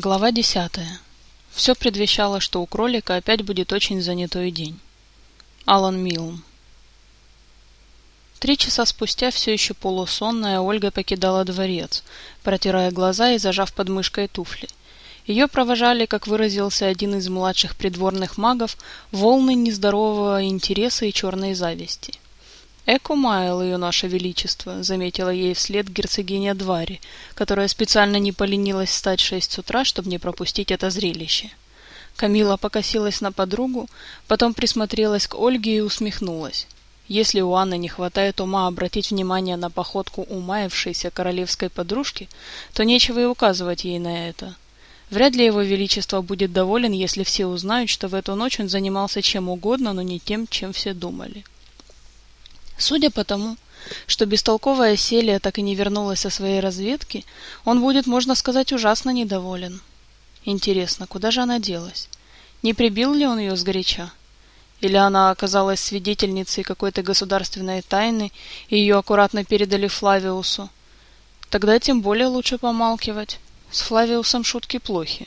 Глава десятая. Все предвещало, что у кролика опять будет очень занятой день. Алан Милм. Три часа спустя, все еще полусонная, Ольга покидала дворец, протирая глаза и зажав под мышкой туфли. Ее провожали, как выразился один из младших придворных магов, волны нездорового интереса и черной зависти – «Эко Майл ее наше величество», — заметила ей вслед герцогиня Двари, которая специально не поленилась встать в шесть утра, чтобы не пропустить это зрелище. Камила покосилась на подругу, потом присмотрелась к Ольге и усмехнулась. Если у Анны не хватает ума обратить внимание на походку умаявшейся королевской подружки, то нечего и указывать ей на это. Вряд ли его величество будет доволен, если все узнают, что в эту ночь он занимался чем угодно, но не тем, чем все думали. Судя по тому, что бестолковая Селия так и не вернулась со своей разведки, он будет, можно сказать, ужасно недоволен. Интересно, куда же она делась? Не прибил ли он ее сгоряча? Или она оказалась свидетельницей какой-то государственной тайны, и ее аккуратно передали Флавиусу? Тогда тем более лучше помалкивать. С Флавиусом шутки плохи.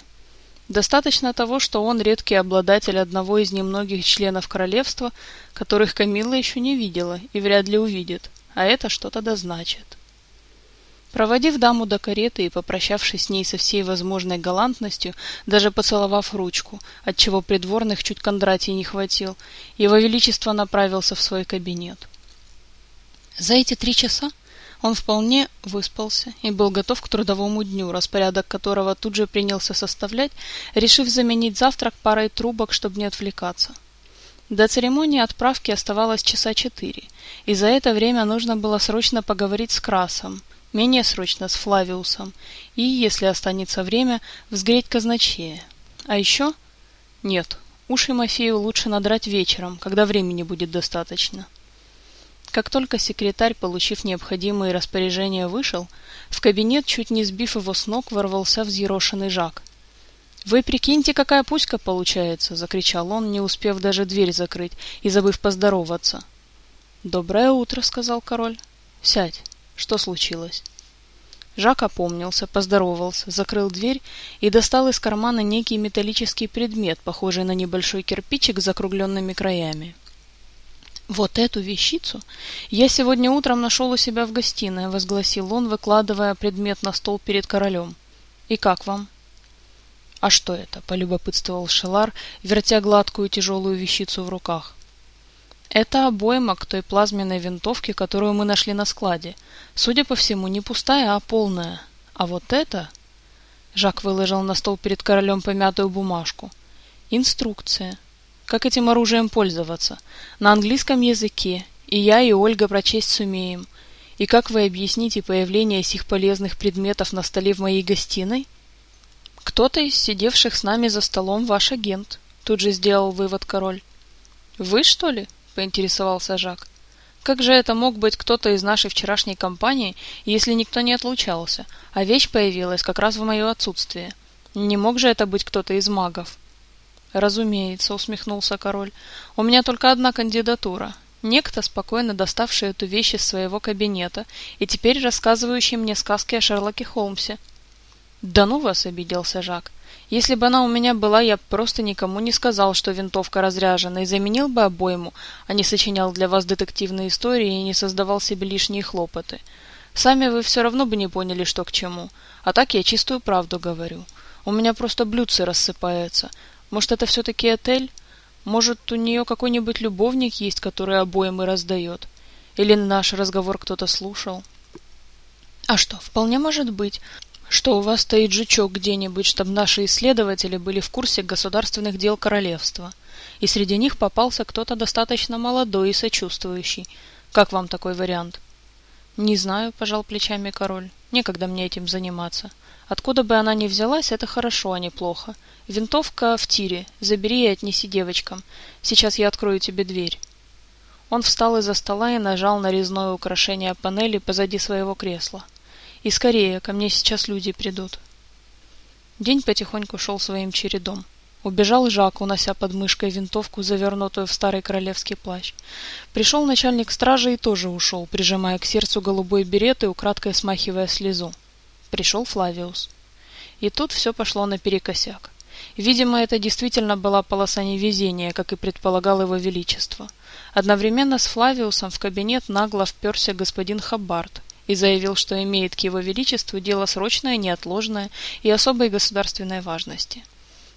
Достаточно того, что он редкий обладатель одного из немногих членов королевства, которых Камилла еще не видела и вряд ли увидит, а это что-то да значит. Проводив даму до кареты и попрощавшись с ней со всей возможной галантностью, даже поцеловав ручку, отчего придворных чуть Кондратий не хватил, его величество направился в свой кабинет. За эти три часа он вполне выспался и был готов к трудовому дню, распорядок которого тут же принялся составлять, решив заменить завтрак парой трубок, чтобы не отвлекаться. До церемонии отправки оставалось часа четыре, и за это время нужно было срочно поговорить с Красом, менее срочно с Флавиусом, и, если останется время, взгреть казначея. А еще... Нет, уши Мафею лучше надрать вечером, когда времени будет достаточно. Как только секретарь, получив необходимые распоряжения, вышел, в кабинет, чуть не сбив его с ног, ворвался взъерошенный Жак. «Вы прикиньте, какая пуська получается!» — закричал он, не успев даже дверь закрыть и забыв поздороваться. «Доброе утро!» — сказал король. «Сядь. Что случилось?» Жак опомнился, поздоровался, закрыл дверь и достал из кармана некий металлический предмет, похожий на небольшой кирпичик с закругленными краями. «Вот эту вещицу я сегодня утром нашел у себя в гостиной», — возгласил он, выкладывая предмет на стол перед королем. «И как вам?» «А что это?» — полюбопытствовал Шелар, вертя гладкую тяжелую вещицу в руках. «Это обойма к той плазменной винтовке, которую мы нашли на складе. Судя по всему, не пустая, а полная. А вот это...» Жак выложил на стол перед королем помятую бумажку. «Инструкция как этим оружием пользоваться, на английском языке, и я, и Ольга прочесть сумеем. И как вы объясните появление сих полезных предметов на столе в моей гостиной? Кто-то из сидевших с нами за столом ваш агент, тут же сделал вывод король. Вы, что ли? поинтересовался Жак. Как же это мог быть кто-то из нашей вчерашней компании, если никто не отлучался, а вещь появилась как раз в мое отсутствие? Не мог же это быть кто-то из магов? Разумеется, усмехнулся король. У меня только одна кандидатура. Некто, спокойно доставший эту вещь из своего кабинета и теперь рассказывающий мне сказки о Шерлоке Холмсе. Да ну вас, обиделся Жак. Если бы она у меня была, я просто никому не сказал, что винтовка разряжена, и заменил бы обойму, а не сочинял для вас детективные истории и не создавал себе лишние хлопоты. Сами вы все равно бы не поняли, что к чему. А так я чистую правду говорю. У меня просто блюдце рассыпается. Может, это все-таки отель? Может, у нее какой-нибудь любовник есть, который обоим и раздает? Или наш разговор кто-то слушал? А что, вполне может быть, что у вас стоит жучок где-нибудь, чтобы наши исследователи были в курсе государственных дел королевства, и среди них попался кто-то достаточно молодой и сочувствующий. Как вам такой вариант? Не знаю, пожал плечами король. Некогда мне этим заниматься. Откуда бы она ни взялась, это хорошо, а не плохо. Винтовка в тире. Забери и отнеси девочкам. Сейчас я открою тебе дверь. Он встал из-за стола и нажал на резное украшение панели позади своего кресла. И скорее, ко мне сейчас люди придут. День потихоньку шел своим чередом. Убежал Жак, унося под мышкой винтовку, завернутую в старый королевский плащ. Пришел начальник стражи и тоже ушел, прижимая к сердцу голубой берет и украдкой смахивая слезу. Пришел Флавиус. И тут все пошло наперекосяк. Видимо, это действительно была полоса невезения, как и предполагал его величество. Одновременно с Флавиусом в кабинет нагло вперся господин Хаббард и заявил, что имеет к его величеству дело срочное, неотложное и особой государственной важности.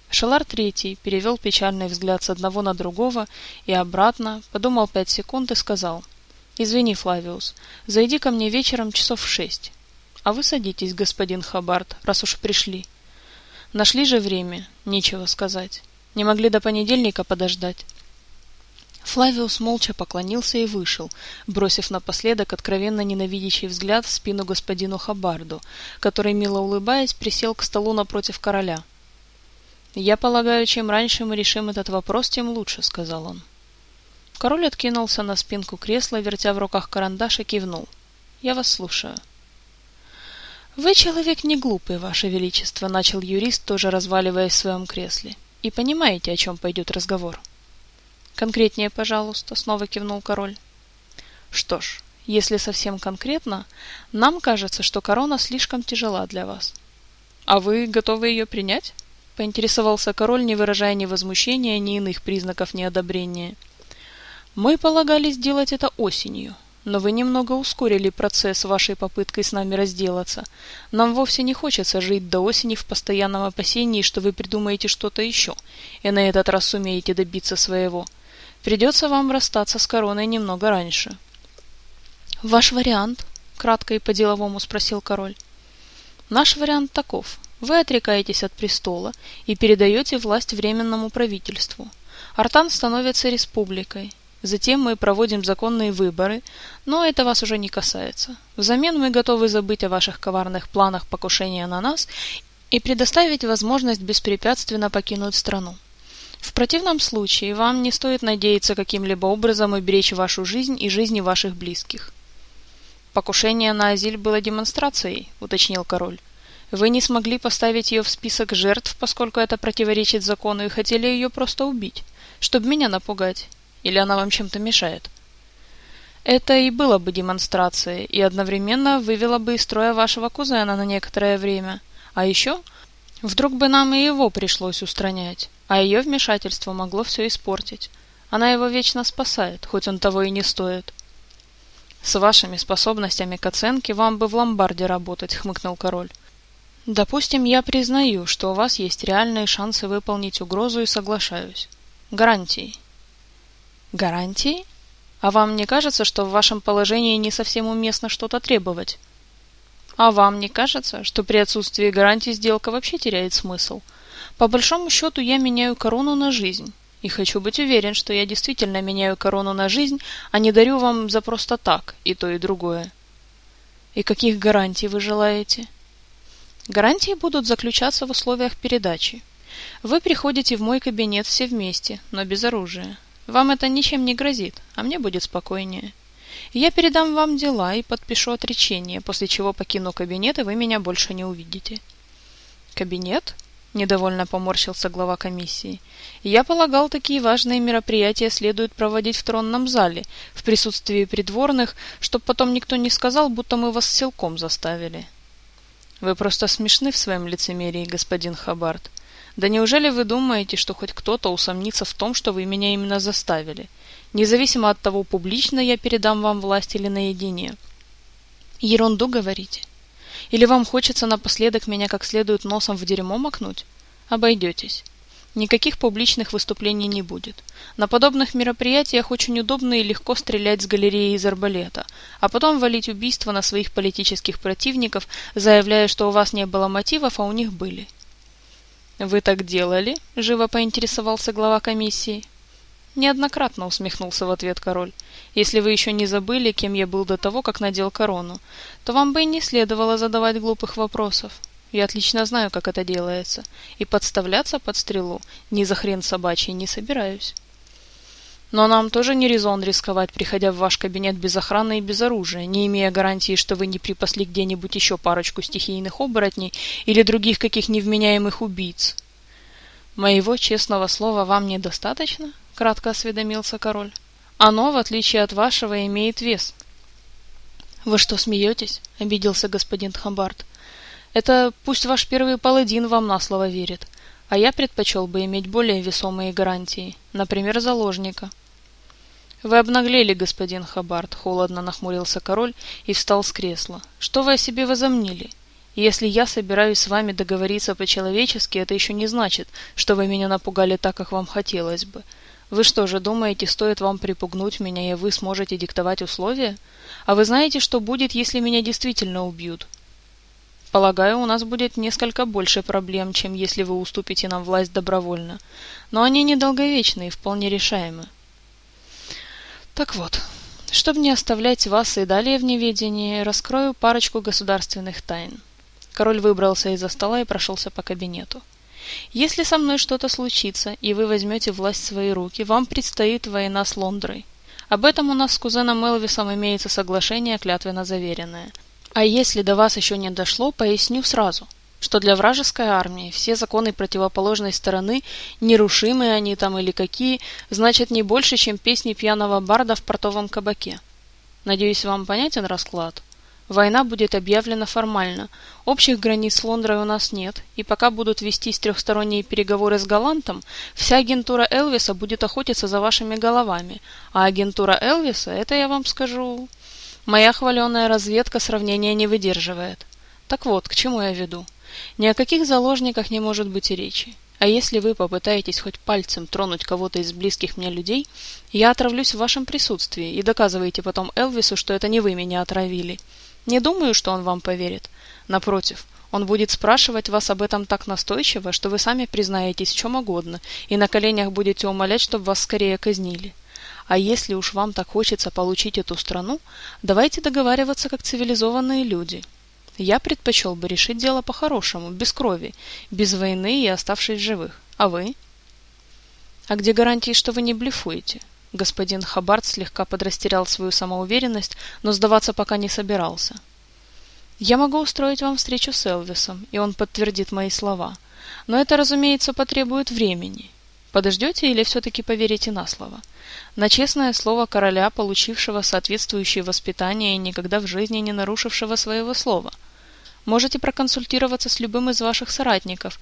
Шелар Третий перевел печальный взгляд с одного на другого и обратно, подумал пять секунд и сказал «Извини, Флавиус, зайди ко мне вечером часов в шесть. А вы садитесь, господин Хаббард, раз уж пришли». Нашли же время, нечего сказать. Не могли до понедельника подождать. Флавиус молча поклонился и вышел, бросив напоследок откровенно ненавидящий взгляд в спину господину Хабарду, который, мило улыбаясь, присел к столу напротив короля. «Я полагаю, чем раньше мы решим этот вопрос, тем лучше», — сказал он. Король откинулся на спинку кресла, вертя в руках карандаш и кивнул. «Я вас слушаю». «Вы человек не глупый, Ваше Величество», — начал юрист, тоже разваливаясь в своем кресле. «И понимаете, о чем пойдет разговор?» «Конкретнее, пожалуйста», — снова кивнул король. «Что ж, если совсем конкретно, нам кажется, что корона слишком тяжела для вас». «А вы готовы ее принять?» — поинтересовался король, не выражая ни возмущения, ни иных признаков неодобрения. «Мы полагали сделать это осенью», но вы немного ускорили процесс вашей попыткой с нами разделаться. Нам вовсе не хочется жить до осени в постоянном опасении, что вы придумаете что-то еще, и на этот раз сумеете добиться своего. Придется вам расстаться с короной немного раньше. Ваш вариант? Кратко и по-деловому спросил король. Наш вариант таков. Вы отрекаетесь от престола и передаете власть временному правительству. Артан становится республикой, Затем мы проводим законные выборы, но это вас уже не касается. Взамен мы готовы забыть о ваших коварных планах покушения на нас и предоставить возможность беспрепятственно покинуть страну. В противном случае вам не стоит надеяться каким-либо образом уберечь вашу жизнь и жизни ваших близких. Покушение на Азиль было демонстрацией, уточнил король. Вы не смогли поставить ее в список жертв, поскольку это противоречит закону, и хотели ее просто убить, чтобы меня напугать. Или она вам чем-то мешает? Это и было бы демонстрацией, и одновременно вывело бы из строя вашего кузена на некоторое время. А еще, вдруг бы нам и его пришлось устранять, а ее вмешательство могло все испортить. Она его вечно спасает, хоть он того и не стоит. С вашими способностями к оценке вам бы в ломбарде работать, хмыкнул король. Допустим, я признаю, что у вас есть реальные шансы выполнить угрозу и соглашаюсь. Гарантии. Гарантии? А вам не кажется, что в вашем положении не совсем уместно что-то требовать? А вам не кажется, что при отсутствии гарантий сделка вообще теряет смысл? По большому счету я меняю корону на жизнь. И хочу быть уверен, что я действительно меняю корону на жизнь, а не дарю вам за просто так и то, и другое. И каких гарантий вы желаете? Гарантии будут заключаться в условиях передачи. Вы приходите в мой кабинет все вместе, но без оружия. Вам это ничем не грозит, а мне будет спокойнее. Я передам вам дела и подпишу отречение, после чего покину кабинет, и вы меня больше не увидите. Кабинет? Недовольно поморщился глава комиссии. Я полагал, такие важные мероприятия следует проводить в тронном зале, в присутствии придворных, чтоб потом никто не сказал, будто мы вас силком заставили. Вы просто смешны в своем лицемерии, господин Хабарт. Да неужели вы думаете, что хоть кто-то усомнится в том, что вы меня именно заставили? Независимо от того, публично я передам вам власть или наедине. Ерунду говорите. Или вам хочется напоследок меня как следует носом в дерьмо макнуть? Обойдетесь. Никаких публичных выступлений не будет. На подобных мероприятиях очень удобно и легко стрелять с галереи из арбалета, а потом валить убийство на своих политических противников, заявляя, что у вас не было мотивов, а у них были. «Вы так делали?» — живо поинтересовался глава комиссии. Неоднократно усмехнулся в ответ король. «Если вы еще не забыли, кем я был до того, как надел корону, то вам бы и не следовало задавать глупых вопросов. Я отлично знаю, как это делается, и подставляться под стрелу ни за хрен собачий не собираюсь». Но нам тоже не резон рисковать, приходя в ваш кабинет без охраны и без оружия, не имея гарантии, что вы не припасли где-нибудь еще парочку стихийных оборотней или других каких невменяемых убийц. Моего честного слова вам недостаточно? Кратко осведомился король. Оно, в отличие от вашего, имеет вес. Вы что, смеетесь? Обиделся господин Хамбард. Это пусть ваш первый паладин вам на слово верит, а я предпочел бы иметь более весомые гарантии, например, заложника. «Вы обнаглели, господин Хабарт», — холодно нахмурился король и встал с кресла. «Что вы о себе возомнили? Если я собираюсь с вами договориться по-человечески, это еще не значит, что вы меня напугали так, как вам хотелось бы. Вы что же думаете, стоит вам припугнуть меня, и вы сможете диктовать условия? А вы знаете, что будет, если меня действительно убьют? Полагаю, у нас будет несколько больше проблем, чем если вы уступите нам власть добровольно. Но они недолговечны и вполне решаемы. Так вот, чтобы не оставлять вас и далее в неведении, раскрою парочку государственных тайн. Король выбрался из-за стола и прошелся по кабинету. Если со мной что-то случится, и вы возьмете власть в свои руки, вам предстоит война с Лондрой. Об этом у нас с кузеном Элвисом имеется соглашение, клятвенно заверенное. А если до вас еще не дошло, поясню сразу, что для вражеской армии все законы противоположной стороны, нерушимые они там или какие, значат не больше, чем песни пьяного барда в портовом кабаке. Надеюсь, вам понятен расклад? Война будет объявлена формально. Общих границ с Лондрой у нас нет, и пока будут вестись трехсторонние переговоры с Галантом, вся агентура Элвиса будет охотиться за вашими головами. А агентура Элвиса, это я вам скажу... Моя хваленая разведка сравнения не выдерживает. Так вот, к чему я веду. Ни о каких заложниках не может быть и речи. А если вы попытаетесь хоть пальцем тронуть кого-то из близких мне людей, я отравлюсь в вашем присутствии и доказываете потом Элвису, что это не вы меня отравили. Не думаю, что он вам поверит. Напротив, он будет спрашивать вас об этом так настойчиво, что вы сами признаетесь в чем угодно и на коленях будете умолять, чтобы вас скорее казнили. А если уж вам так хочется получить эту страну, давайте договариваться как цивилизованные люди. Я предпочел бы решить дело по-хорошему, без крови, без войны и оставшись живых. А вы? А где гарантии, что вы не блефуете? Господин Хабарт слегка подрастерял свою самоуверенность, но сдаваться пока не собирался. «Я могу устроить вам встречу с Элвисом, и он подтвердит мои слова. Но это, разумеется, потребует времени. Подождете или все-таки поверите на слово? На честное слово короля, получившего соответствующее воспитание и никогда в жизни не нарушившего своего слова. Можете проконсультироваться с любым из ваших соратников,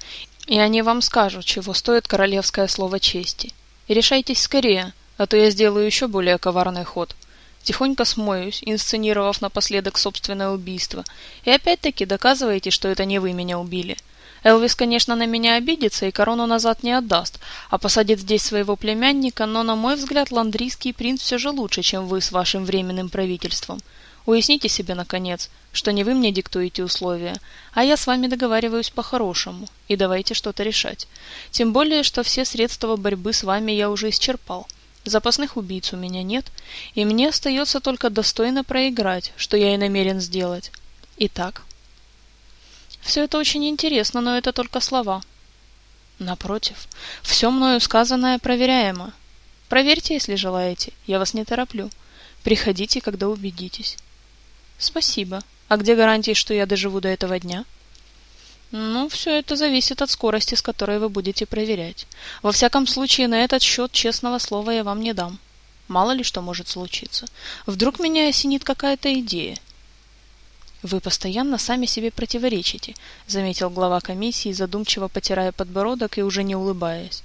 и они вам скажут, чего стоит королевское слово чести. И решайтесь скорее, а то я сделаю еще более коварный ход. Тихонько смоюсь, инсценировав напоследок собственное убийство. И опять-таки доказываете, что это не вы меня убили. Элвис, конечно, на меня обидится и корону назад не отдаст, а посадит здесь своего племянника, но, на мой взгляд, ландрийский принц все же лучше, чем вы с вашим временным правительством. Уясните себе, наконец, что не вы мне диктуете условия, а я с вами договариваюсь по-хорошему, и давайте что-то решать. Тем более, что все средства борьбы с вами я уже исчерпал. Запасных убийц у меня нет, и мне остается только достойно проиграть, что я и намерен сделать. Итак. Все это очень интересно, но это только слова. Напротив, все мною сказанное проверяемо. Проверьте, если желаете, я вас не тороплю. Приходите, когда убедитесь. Спасибо. А где гарантии, что я доживу до этого дня? — ну, все это зависит от скорости, с которой вы будете проверять. Во всяком случае, на этот счет честного слова я вам не дам. Мало ли что может случиться. Вдруг меня осенит какая-то идея. Вы постоянно сами себе противоречите, заметил глава комиссии, задумчиво потирая подбородок и уже не улыбаясь.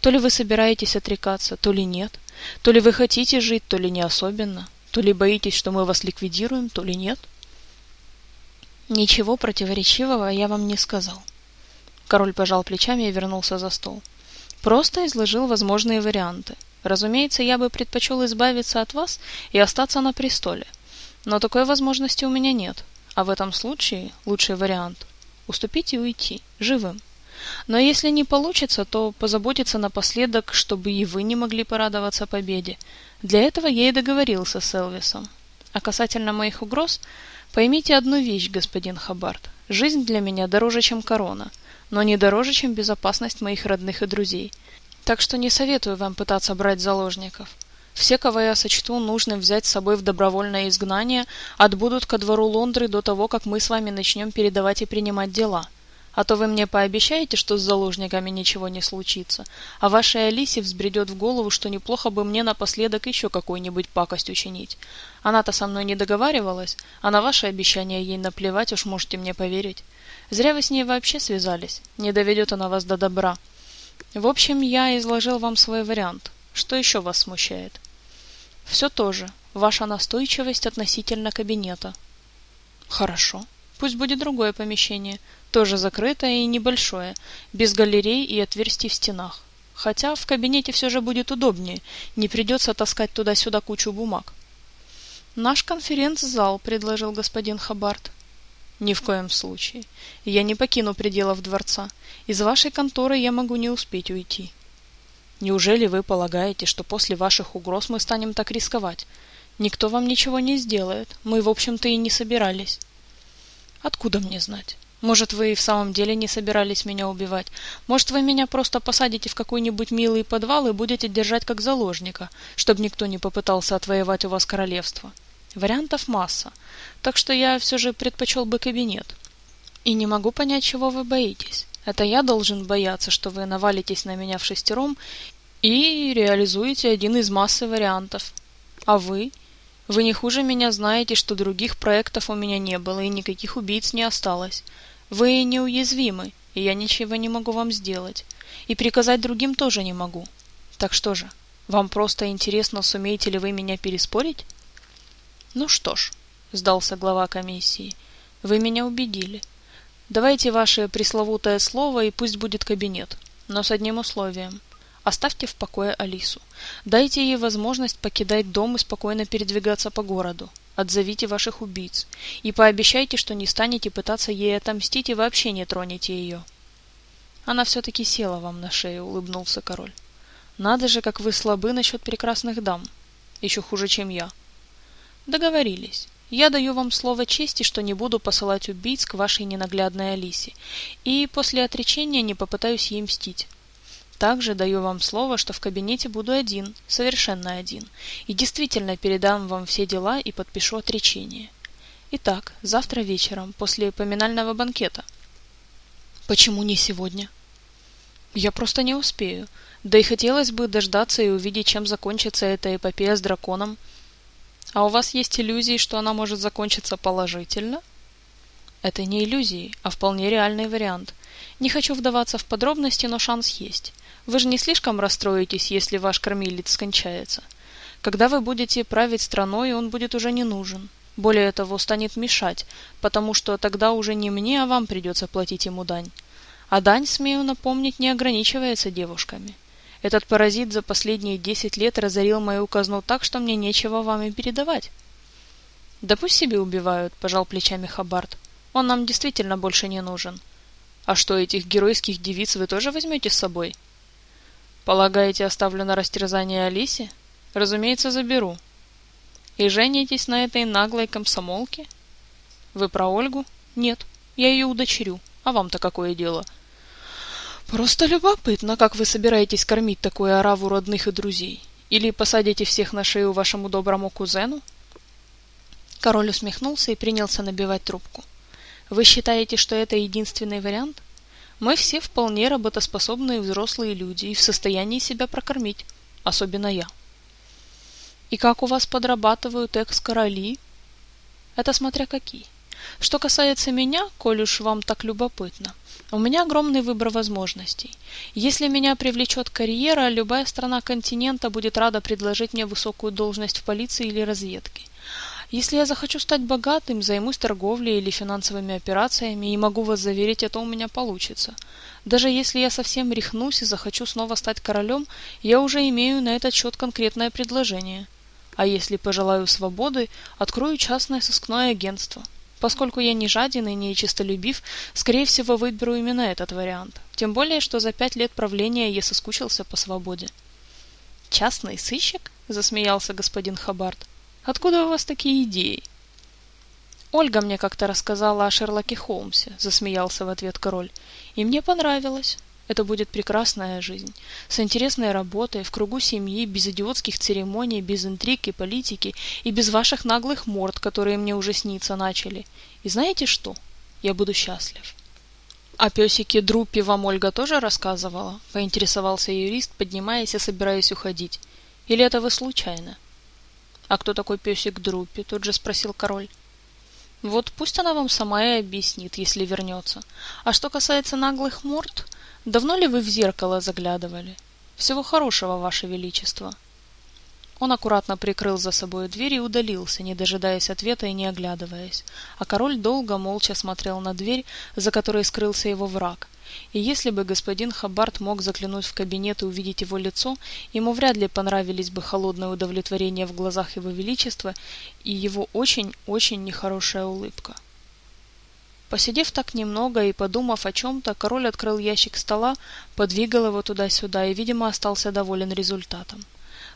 То ли вы собираетесь отрекаться, то ли нет. То ли вы хотите жить, то ли не особенно. То ли боитесь, что мы вас ликвидируем, то ли нет. Ничего противоречивого я вам не сказал. Король пожал плечами и вернулся за стол. Просто изложил возможные варианты. Разумеется, я бы предпочел избавиться от вас и остаться на престоле. Но такой возможности у меня нет. А в этом случае лучший вариант – уступить и уйти, живым. Но если не получится, то позаботиться напоследок, чтобы и вы не могли порадоваться победе. Для этого я и договорился с Элвисом. А касательно моих угроз – Поймите одну вещь, господин Хабарт. Жизнь для меня дороже, чем корона, но не дороже, чем безопасность моих родных и друзей. Так что не советую вам пытаться брать заложников. Все, кого я сочту нужным взять с собой в добровольное изгнание, отбудут ко двору Лондры до того, как мы с вами начнем передавать и принимать дела. А то вы мне пообещаете, что с заложниками ничего не случится, а вашей Алисе взбредет в голову, что неплохо бы мне напоследок еще какую-нибудь пакость учинить. Она-то со мной не договаривалась, а на ваши обещания ей наплевать, уж можете мне поверить. Зря вы с ней вообще связались, не доведет она вас до добра. В общем, я изложил вам свой вариант. Что еще вас смущает? Все то же. Ваша настойчивость относительно кабинета. Хорошо. Пусть будет другое помещение, тоже закрытое и небольшое, без галерей и отверстий в стенах. Хотя в кабинете все же будет удобнее, не придется таскать туда-сюда кучу бумаг. Наш конференц-зал, предложил господин Хабарт. Ни в коем случае. Я не покину пределов дворца. Из вашей конторы я могу не успеть уйти. Неужели вы полагаете, что после ваших угроз мы станем так рисковать? Никто вам ничего не сделает. Мы, в общем-то, и не собирались. Откуда мне знать? Может, вы и в самом деле не собирались меня убивать? Может, вы меня просто посадите в какой-нибудь милый подвал и будете держать как заложника, чтобы никто не попытался отвоевать у вас королевство? Вариантов масса. Так что я все же предпочел бы кабинет. И не могу понять, чего вы боитесь. Это я должен бояться, что вы навалитесь на меня в шестером и реализуете один из массы вариантов. А вы? Вы не хуже меня знаете, что других проектов у меня не было и никаких убийц не осталось. Вы неуязвимы, и я ничего не могу вам сделать. И приказать другим тоже не могу. Так что же, вам просто интересно, сумеете ли вы меня переспорить? Ну что ж, сдался глава комиссии, вы меня убедили. Давайте ваше пресловутое слово, и пусть будет кабинет, но с одним условием. Оставьте в покое Алису. Дайте ей возможность покидать дом и спокойно передвигаться по городу. Отзовите ваших убийц. И пообещайте, что не станете пытаться ей отомстить и вообще не тронете ее. Она все-таки села вам на шею, улыбнулся король. Надо же, как вы слабы насчет прекрасных дам. Еще хуже, чем я. Договорились. Я даю вам слово чести, что не буду посылать убийц к вашей ненаглядной Алисе, и после отречения не попытаюсь ей мстить. Также даю вам слово, что в кабинете буду один, совершенно один, и действительно передам вам все дела и подпишу отречение. Итак, завтра вечером, после поминального банкета. Почему не сегодня? Я просто не успею. Да и хотелось бы дождаться и увидеть, чем закончится эта эпопея с драконом. А у вас есть иллюзии, что она может закончиться положительно? Это не иллюзии, а вполне реальный вариант. Не хочу вдаваться в подробности, но шанс есть. Вы же не слишком расстроитесь, если ваш кормилец скончается. Когда вы будете править страной, он будет уже не нужен. Более того, станет мешать, потому что тогда уже не мне, а вам придется платить ему дань. А дань, смею напомнить, не ограничивается девушками. Этот паразит за последние десять лет разорил мою казну так, что мне нечего вам и передавать. Да пусть себе убивают, пожал плечами Хабарт. Он нам действительно больше не нужен. А что, этих геройских девиц вы тоже возьмете с собой? — Полагаете, оставлю на растерзание Алисе? Разумеется, заберу. И женитесь на этой наглой комсомолке? Вы про Ольгу? Нет, я ее удочерю. А вам-то какое дело? Просто любопытно, как вы собираетесь кормить такую ораву родных и друзей. Или посадите всех на шею вашему доброму кузену? Король усмехнулся и принялся набивать трубку. Вы считаете, что это единственный вариант? Мы все вполне работоспособные взрослые люди и в состоянии себя прокормить, особенно я. И как у вас подрабатывают экс-короли? Это смотря какие. Что касается меня, коль уж вам так любопытно, у меня огромный выбор возможностей. Если меня привлечет карьера, любая страна континента будет рада предложить мне высокую должность в полиции или разведке. Если я захочу стать богатым, займусь торговлей или финансовыми операциями, и могу вас заверить, это у меня получится. Даже если я совсем рехнусь и захочу снова стать королем, я уже имею на этот счет конкретное предложение. А если пожелаю свободы, открою частное сыскное агентство. Поскольку я не жаден и не чистолюбив, скорее всего выберу именно этот вариант. Тем более, что за пять лет правления я соскучился по свободе. «Частный сыщик?» — засмеялся господин Хабарт. Откуда у вас такие идеи? Ольга мне как-то рассказала о Шерлоке Холмсе, засмеялся в ответ король. И мне понравилось. Это будет прекрасная жизнь, с интересной работой, в кругу семьи, без идиотских церемоний, без интриг и политики, и без ваших наглых морд, которые мне уже сниться начали. И знаете что? Я буду счастлив. «А песики Друппи вам Ольга тоже рассказывала?» — поинтересовался юрист, поднимаясь и собираясь уходить. «Или это вы случайно?» «А кто такой песик Друппи?» — тут же спросил король. «Вот пусть она вам сама и объяснит, если вернется. А что касается наглых морд, давно ли вы в зеркало заглядывали? Всего хорошего, ваше величество!» Он аккуратно прикрыл за собой дверь и удалился, не дожидаясь ответа и не оглядываясь. А король долго молча смотрел на дверь, за которой скрылся его враг. И если бы господин Хабарт мог заглянуть в кабинет и увидеть его лицо, ему вряд ли понравились бы холодное удовлетворение в глазах его величества и его очень-очень нехорошая улыбка. Посидев так немного и подумав о чем-то, король открыл ящик стола, подвигал его туда-сюда и, видимо, остался доволен результатом.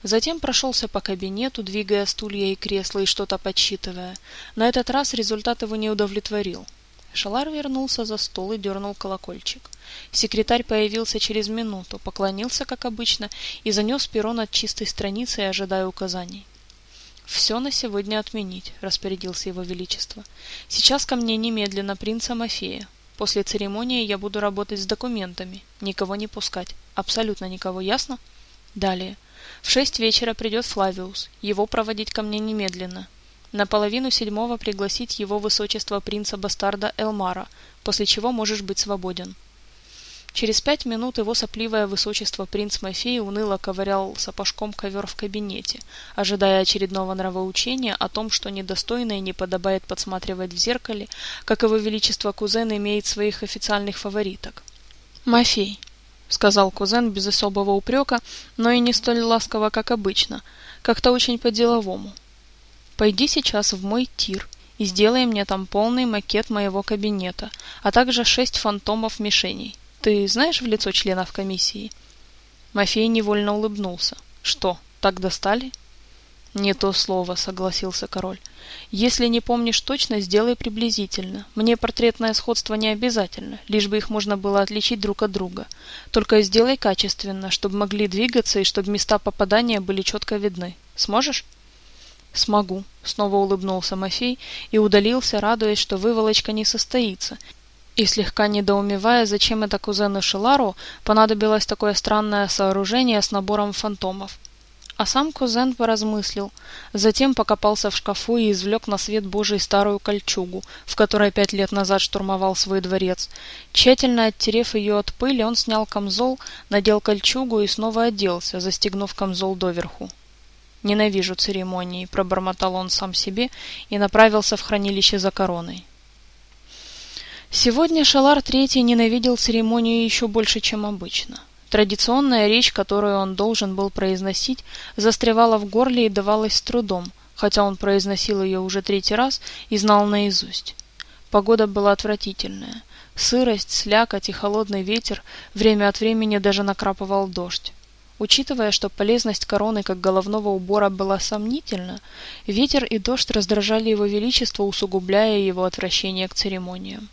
Затем прошелся по кабинету, двигая стулья и кресла и что-то подсчитывая. На этот раз результат его не удовлетворил. Шалар вернулся за стол и дернул колокольчик. Секретарь появился через минуту, поклонился, как обычно, и занес перо над чистой страницей, ожидая указаний. «Все на сегодня отменить», — распорядился его величество. «Сейчас ко мне немедленно принца Мафея. После церемонии я буду работать с документами. Никого не пускать. Абсолютно никого, ясно?» Далее. В шесть вечера придет Флавиус. Его проводить ко мне немедленно. На половину седьмого пригласить его высочество принца-бастарда Элмара, после чего можешь быть свободен. Через пять минут его сопливое высочество принц Мафей уныло ковырял сапожком ковер в кабинете, ожидая очередного нравоучения о том, что недостойно и не подобает подсматривать в зеркале, как его величество кузен имеет своих официальных фавориток. Мафей, — сказал кузен без особого упрека, но и не столь ласково, как обычно, как-то очень по-деловому. «Пойди сейчас в мой тир и сделай мне там полный макет моего кабинета, а также шесть фантомов мишеней. Ты знаешь в лицо членов комиссии?» Мафей невольно улыбнулся. «Что, так достали?» «Не то слово», — согласился король. «Если не помнишь точно, сделай приблизительно. Мне портретное сходство не обязательно, лишь бы их можно было отличить друг от друга. Только сделай качественно, чтобы могли двигаться и чтобы места попадания были четко видны. Сможешь?» «Смогу», — снова улыбнулся Мафей и удалился, радуясь, что выволочка не состоится, и слегка недоумевая, зачем это кузену Шелару понадобилось такое странное сооружение с набором фантомов. А сам кузен поразмыслил, затем покопался в шкафу и извлек на свет Божий старую кольчугу, в которой пять лет назад штурмовал свой дворец. Тщательно оттерев ее от пыли, он снял камзол, надел кольчугу и снова оделся, застегнув камзол доверху. «Ненавижу церемонии», — пробормотал он сам себе и направился в хранилище за короной. Сегодня Шалар Третий ненавидел церемонию еще больше, чем обычно. Традиционная речь, которую он должен был произносить, застревала в горле и давалась с трудом, хотя он произносил ее уже третий раз и знал наизусть. Погода была отвратительная. Сырость, слякоть и холодный ветер, время от времени даже накрапывал дождь. Учитывая, что полезность короны как головного убора была сомнительна, ветер и дождь раздражали его величество, усугубляя его отвращение к церемониям.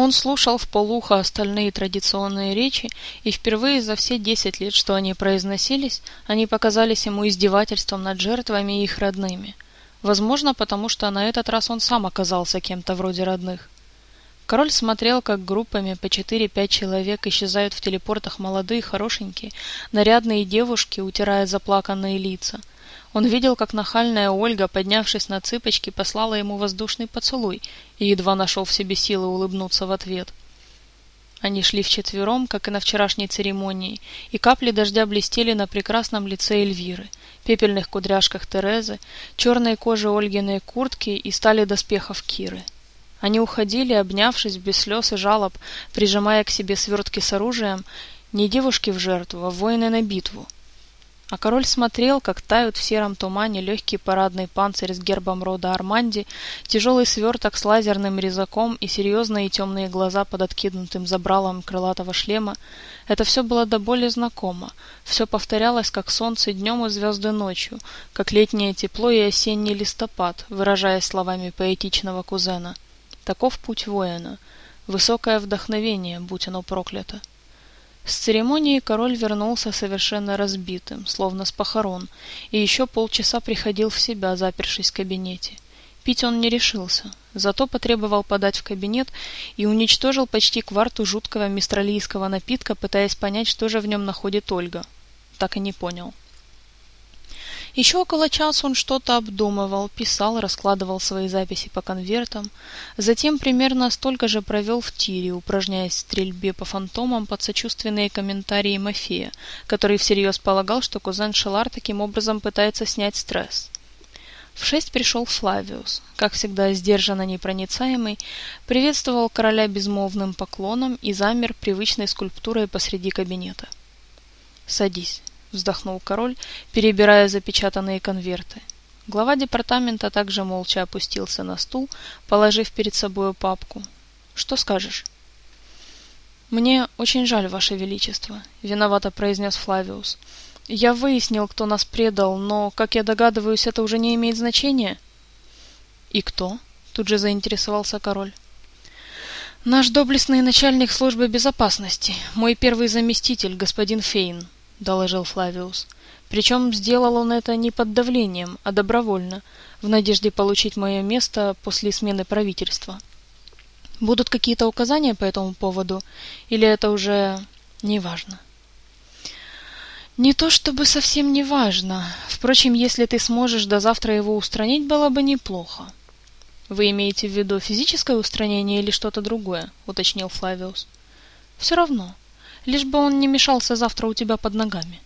Он слушал в полухо остальные традиционные речи, и впервые за все десять лет, что они произносились, они показались ему издевательством над жертвами и их родными. Возможно, потому что на этот раз он сам оказался кем-то вроде родных. Король смотрел, как группами по четыре-пять человек исчезают в телепортах молодые, хорошенькие, нарядные девушки, утирая заплаканные лица – он видел, как нахальная Ольга, поднявшись на цыпочки, послала ему воздушный поцелуй и едва нашел в себе силы улыбнуться в ответ. Они шли вчетвером, как и на вчерашней церемонии, и капли дождя блестели на прекрасном лице Эльвиры, пепельных кудряшках Терезы, черной коже Ольгиной куртки и стали доспехов Киры. Они уходили, обнявшись без слез и жалоб, прижимая к себе свертки с оружием, не девушки в жертву, а воины на битву — а король смотрел, как тают в сером тумане легкий парадный панцирь с гербом рода Арманди, тяжелый сверток с лазерным резаком и серьезные темные глаза под откинутым забралом крылатого шлема. Это все было до боли знакомо. Все повторялось, как солнце днем и звезды ночью, как летнее тепло и осенний листопад, выражаясь словами поэтичного кузена. Таков путь воина. Высокое вдохновение, будь оно проклято. С церемонии король вернулся совершенно разбитым, словно с похорон, и еще полчаса приходил в себя, запершись в кабинете. Пить он не решился, зато потребовал подать в кабинет и уничтожил почти кварту жуткого мистралийского напитка, пытаясь понять, что же в нем находит Ольга. Так и не понял. Еще около часа он что-то обдумывал, писал, раскладывал свои записи по конвертам. Затем примерно столько же провел в тире, упражняясь в стрельбе по фантомам под сочувственные комментарии Мафея, который всерьез полагал, что кузен Шелар таким образом пытается снять стресс. В шесть пришел Флавиус, как всегда сдержанно непроницаемый, приветствовал короля безмолвным поклоном и замер привычной скульптурой посреди кабинета. «Садись», — вздохнул король, перебирая запечатанные конверты. Глава департамента также молча опустился на стул, положив перед собою папку. «Что скажешь?» «Мне очень жаль, Ваше Величество», — виновато произнес Флавиус. «Я выяснил, кто нас предал, но, как я догадываюсь, это уже не имеет значения». «И кто?» — тут же заинтересовался король. «Наш доблестный начальник службы безопасности, мой первый заместитель, господин Фейн», — доложил Флавиус. Причем сделал он это не под давлением, а добровольно, в надежде получить мое место после смены правительства. Будут какие-то указания по этому поводу, или это уже неважно? Не то чтобы совсем не важно. Впрочем, если ты сможешь до завтра его устранить, было бы неплохо. Вы имеете в виду физическое устранение или что-то другое, уточнил Флавиус. Все равно лишь бы он не мешался завтра у тебя под ногами.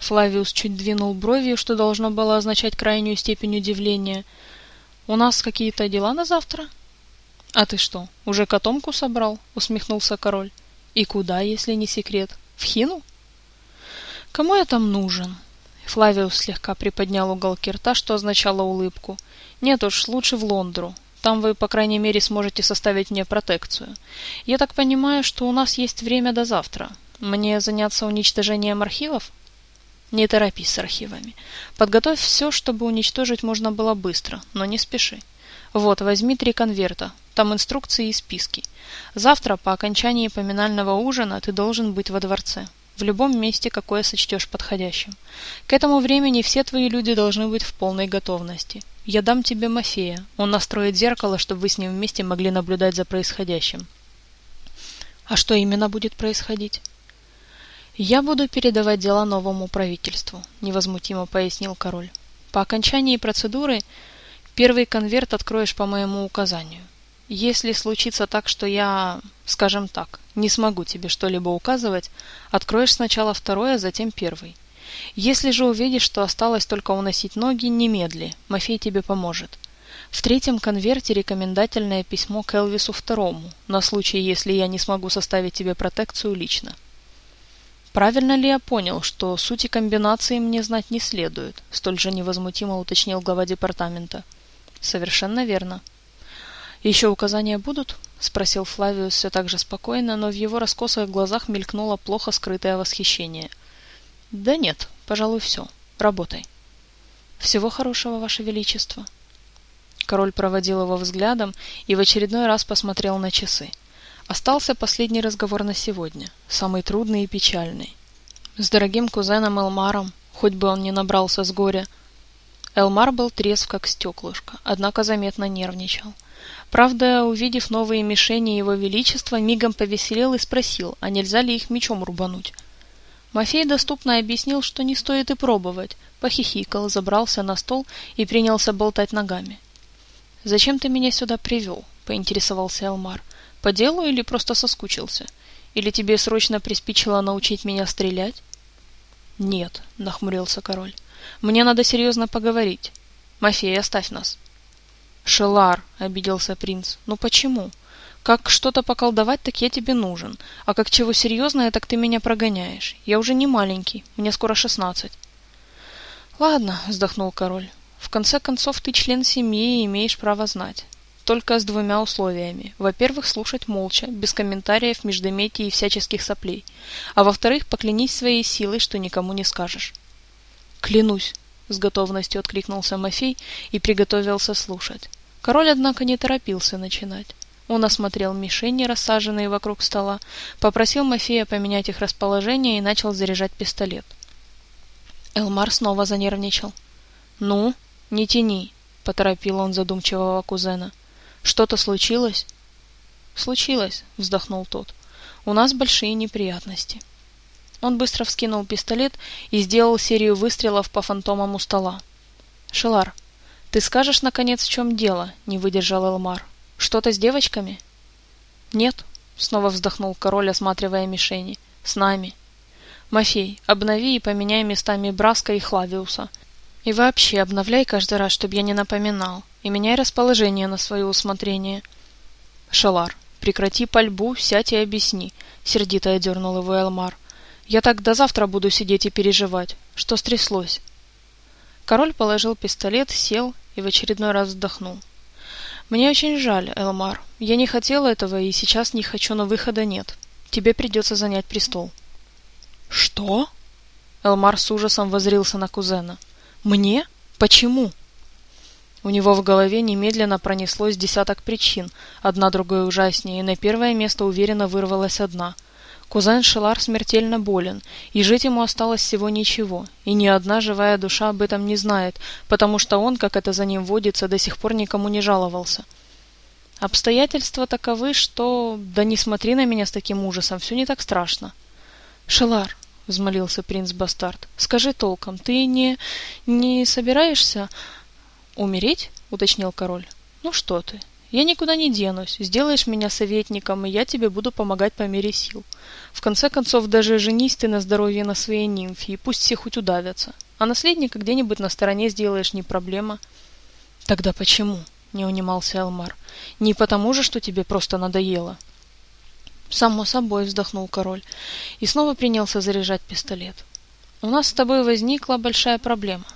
Флавиус чуть двинул бровью, что должно было означать крайнюю степень удивления. «У нас какие-то дела на завтра?» «А ты что, уже котомку собрал?» — усмехнулся король. «И куда, если не секрет? В Хину?» «Кому я там нужен?» Флавиус слегка приподнял уголки рта, что означало улыбку. «Нет уж, лучше в Лондру. Там вы, по крайней мере, сможете составить мне протекцию. Я так понимаю, что у нас есть время до завтра. Мне заняться уничтожением архивов? Не торопись с архивами. Подготовь все, чтобы уничтожить можно было быстро, но не спеши. Вот, возьми три конверта. Там инструкции и списки. Завтра, по окончании поминального ужина, ты должен быть во дворце. В любом месте, какое сочтешь подходящим. К этому времени все твои люди должны быть в полной готовности. Я дам тебе Мафея. Он настроит зеркало, чтобы вы с ним вместе могли наблюдать за происходящим. А что именно будет происходить? Я буду передавать дела новому правительству, невозмутимо пояснил король. По окончании процедуры первый конверт откроешь по моему указанию. Если случится так, что я, скажем так, не смогу тебе что-либо указывать, откроешь сначала второй, а затем первый. Если же увидишь, что осталось только уносить ноги, немедли, Мафей тебе поможет. В третьем конверте рекомендательное письмо к Элвису второму, на случай, если я не смогу составить тебе протекцию лично. Правильно ли я понял, что сути комбинации мне знать не следует? Столь же невозмутимо уточнил глава департамента. Совершенно верно. Еще указания будут? Спросил Флавиус все так же спокойно, но в его раскосых глазах мелькнуло плохо скрытое восхищение. Да нет, пожалуй, все. Работай. Всего хорошего, Ваше Величество. Король проводил его взглядом и в очередной раз посмотрел на часы. Остался последний разговор на сегодня, самый трудный и печальный. С дорогим кузеном Элмаром, хоть бы он не набрался с горя. Элмар был трезв, как стеклышко, однако заметно нервничал. Правда, увидев новые мишени его величества, мигом повеселел и спросил, а нельзя ли их мечом рубануть. Мафей доступно объяснил, что не стоит и пробовать, похихикал, забрался на стол и принялся болтать ногами. «Зачем ты меня сюда привел?» — поинтересовался Элмар. «По делу или просто соскучился? Или тебе срочно приспичило научить меня стрелять?» «Нет», — нахмурился король. «Мне надо серьезно поговорить. Мафей, оставь нас». «Шелар», — обиделся принц. «Ну почему?» Как что-то поколдовать, так я тебе нужен. А как чего серьезное, так ты меня прогоняешь. Я уже не маленький, мне скоро шестнадцать. Ладно, вздохнул король. В конце концов, ты член семьи и имеешь право знать. Только с двумя условиями. Во-первых, слушать молча, без комментариев, междометий и всяческих соплей. А во-вторых, поклянись своей силой, что никому не скажешь. Клянусь, с готовностью откликнулся Мафей и приготовился слушать. Король, однако, не торопился начинать. Он осмотрел мишени, рассаженные вокруг стола, попросил Мафея поменять их расположение и начал заряжать пистолет. Элмар снова занервничал. «Ну, не тяни. — поторопил он задумчивого кузена. «Что-то случилось?» «Случилось», — вздохнул тот. «У нас большие неприятности». Он быстро вскинул пистолет и сделал серию выстрелов по фантомам у стола. «Шелар, ты скажешь, наконец, в чем дело?» — не выдержал Элмар. «Что-то с девочками?» «Нет», — снова вздохнул король, осматривая мишени. «С нами». «Мафей, обнови и поменяй местами Браска и Хлавиуса. И вообще, обновляй каждый раз, чтобы я не напоминал, и меняй расположение на свое усмотрение». «Шалар, прекрати пальбу, сядь и объясни», — сердито одернул его Элмар. «Я так до завтра буду сидеть и переживать. Что стряслось?» Король положил пистолет, сел и в очередной раз вздохнул. «Мне очень жаль, Элмар. Я не хотел этого и сейчас не хочу, но выхода нет. Тебе придется занять престол». «Что?» Элмар с ужасом возрился на кузена. «Мне? Почему?» У него в голове немедленно пронеслось десяток причин, одна другой ужаснее, и на первое место уверенно вырвалась одна — Кузен Шелар смертельно болен, и жить ему осталось всего ничего, и ни одна живая душа об этом не знает, потому что он, как это за ним водится, до сих пор никому не жаловался. Обстоятельства таковы, что... Да не смотри на меня с таким ужасом, все не так страшно. Шелар, — взмолился принц-бастард, — скажи толком, ты не... не собираешься... Умереть? — уточнил король. Ну что ты, я никуда не денусь. Сделаешь меня советником, и я тебе буду помогать по мере сил. В конце концов, даже женись ты на здоровье на своей нимфе, и пусть все хоть удавятся. А наследника где-нибудь на стороне сделаешь, не проблема. Тогда почему? Не унимался Элмар. Не потому же, что тебе просто надоело. Само собой, вздохнул король, и снова принялся заряжать пистолет. У нас с тобой возникла большая проблема.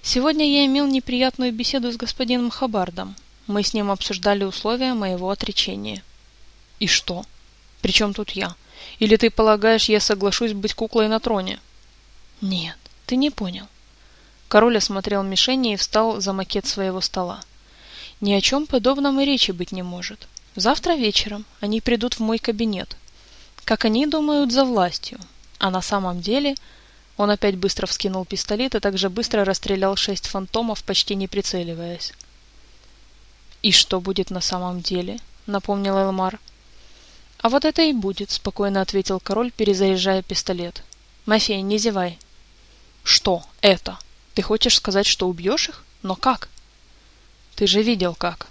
Сегодня я имел неприятную беседу с господином Хабардом. Мы с ним обсуждали условия моего отречения. И что? Причем тут я? Или ты полагаешь, я соглашусь быть куклой на троне? Нет, ты не понял. Король осмотрел мишени и встал за макет своего стола. Ни о чем подобном и речи быть не может. Завтра вечером они придут в мой кабинет. Как они думают, за властью. А на самом деле... Он опять быстро вскинул пистолет и также быстро расстрелял шесть фантомов, почти не прицеливаясь. «И что будет на самом деле?» — напомнил Элмар. «А вот это и будет», — спокойно ответил король, перезаряжая пистолет. «Мафей, не зевай». «Что это? Ты хочешь сказать, что убьешь их? Но как?» «Ты же видел, как».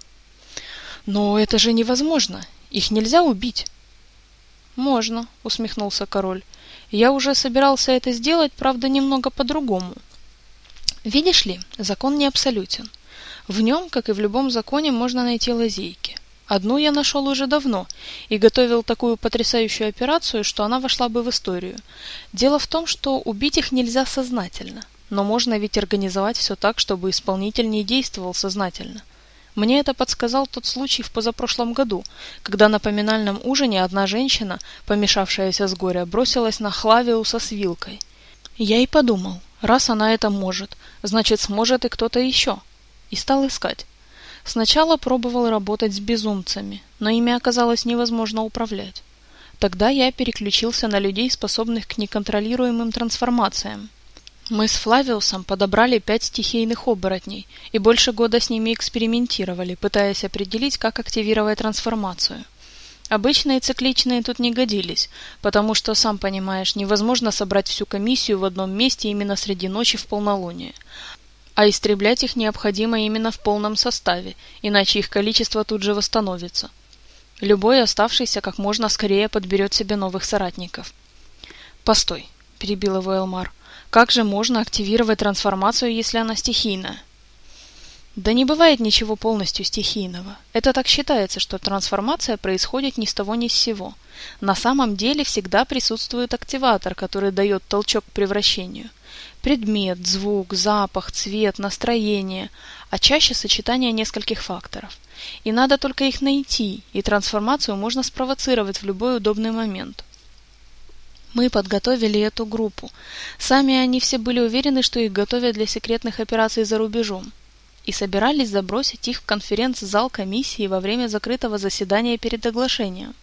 «Но это же невозможно. Их нельзя убить». «Можно», — усмехнулся король. «Я уже собирался это сделать, правда, немного по-другому. Видишь ли, закон не абсолютен. В нем, как и в любом законе, можно найти лазейки. Одну я нашел уже давно и готовил такую потрясающую операцию, что она вошла бы в историю. Дело в том, что убить их нельзя сознательно, но можно ведь организовать все так, чтобы исполнитель не действовал сознательно. Мне это подсказал тот случай в позапрошлом году, когда на поминальном ужине одна женщина, помешавшаяся с горя, бросилась на Хлавиуса с вилкой. Я и подумал, раз она это может, значит сможет и кто-то еще и стал искать. Сначала пробовал работать с безумцами, но ими оказалось невозможно управлять. Тогда я переключился на людей, способных к неконтролируемым трансформациям. Мы с Флавиусом подобрали пять стихийных оборотней и больше года с ними экспериментировали, пытаясь определить, как активировать трансформацию. Обычные цикличные тут не годились, потому что, сам понимаешь, невозможно собрать всю комиссию в одном месте именно среди ночи в полнолуние а истреблять их необходимо именно в полном составе, иначе их количество тут же восстановится. Любой оставшийся как можно скорее подберет себе новых соратников. «Постой», — перебил его Элмар, — «как же можно активировать трансформацию, если она стихийная?» Да не бывает ничего полностью стихийного. Это так считается, что трансформация происходит ни с того ни с сего. На самом деле всегда присутствует активатор, который дает толчок к превращению. Предмет, звук, запах, цвет, настроение, а чаще сочетание нескольких факторов. И надо только их найти, и трансформацию можно спровоцировать в любой удобный момент. Мы подготовили эту группу. Сами они все были уверены, что их готовят для секретных операций за рубежом. И собирались забросить их в конференц-зал комиссии во время закрытого заседания перед оглашением.